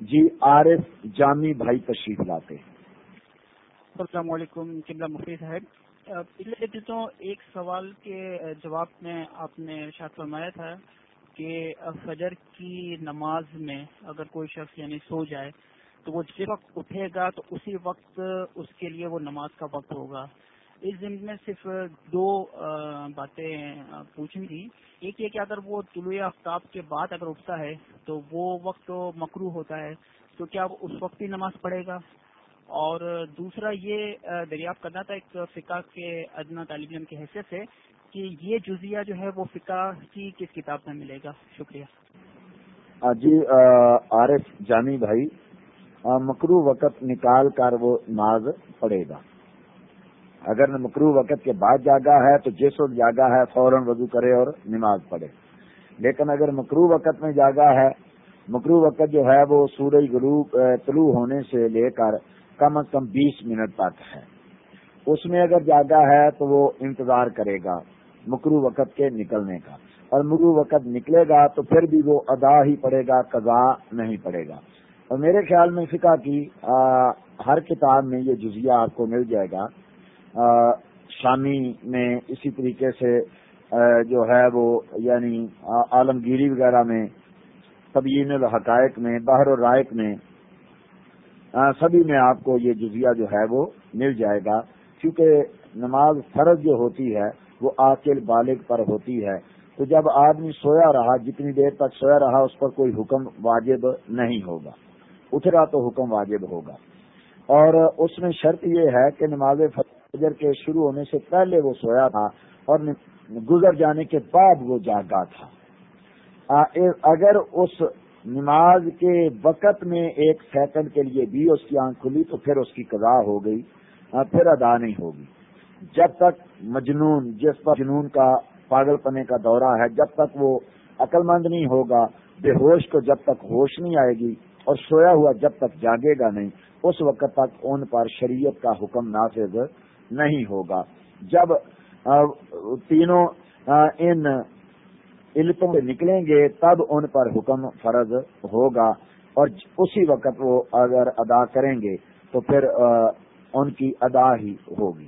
جی عارف جامی بھائی تشریف لاتے ہیں۔ السلام علیکم، قبلہ مفتی صاحب۔ پچھلے دنوں ایک سوال کے جواب میں آپ نے ارشاد فرمایا تھا کہ فجر کی نماز میں اگر کوئی شخص یعنی سو جائے تو وہ جس وقت اٹھے گا تو اسی وقت اس کے لیے وہ نماز کا وقت ہوگا۔ اس دن میں صرف دو باتیں پوچھنی تھی ایک یہ کہ اگر وہ طلوع آفتاب کے بعد اگر اٹھتا ہے تو وہ وقت مکرو ہوتا ہے، تو کیا وہ اس وقت ہی نماز پڑھے گا؟ اور دوسرا یہ دریافت کرنا تھا ایک فقہ کے ادنا طالب علم کی حیثیت سے کہ یہ جزیہ جو ہے وہ فقہ کی کس کتاب میں ملے گا؟ شکریہ۔ جی عارف جانی بھائی مکرو وقت نکال کر وہ نماز پڑے گا۔ اگر مکرو وقت کے بعد جاگا ہے تو جس وقت جاگا ہے، فوراً وضو کرے اور نماز پڑھے۔ لیکن اگر مکرو وقت میں جاگا ہے، مکرو وقت جو ہے وہ سورج غروب طلوع ہونے سے لے کر کم از کم بیس منٹ تک ہے۔ اس میں اگر جاگا ہے تو وہ انتظار کرے گا مکرو وقت کے نکلنے کا۔ اور مکرو وقت نکلے گا تو پھر بھی وہ ادا ہی پڑے گا، قضا نہیں پڑے گا۔ اور میرے خیال میں فقہ کی ہر کتاب میں یہ جزیہ آپ کو مل جائے گا۔ شامی میں اسی طریقے سے جو ہے وہ یعنی عالمگیری وغیرہ میں طبیین الحقائق میں باہر و رائق میں سبھی میں آپ کو یہ جزیہ جو ہے وہ مل جائے گا۔ کیونکہ نماز فرض جو ہوتی ہے، وہ آکل بالغ پر ہوتی ہے۔ تو جب آدمی سویا رہا، جتنی دیر تک سویا رہا، اس پر کوئی حکم واجب نہیں ہوگا۔ اٹھ رہا تو حکم واجب ہوگا۔ اور اس میں شرط یہ ہے کہ نماز فجر کے شروع ہونے سے پہلے وہ سویا تھا اور گزر جانے کے بعد وہ جاگا تھا۔ اگر اس نماز کے وقت میں ایک سیکنڈ کے لیے بھی اس کی آنکھ کھلی تو پھر اس کی قضا ہو گئی پھر ادا نہیں ہوگی۔ جب تک مجنون، جس پر جنون کا پاگل پنے کا دورہ ہے، جب تک وہ عقل مند نہیں ہوگا، بے ہوش کو جب تک ہوش نہیں آئے گی اور سویا ہوا جب تک جاگے گا نہیں، اس وقت تک ان پر شریعت کا حکم نافذ نہیں ہوگا۔ جب تینوں ان علتوں سے نکلیں گے، تب ان پر حکم فرض ہوگا اور اسی وقت وہ اگر ادا کریں گے تو پھر ان کی ادا ہی ہوگی۔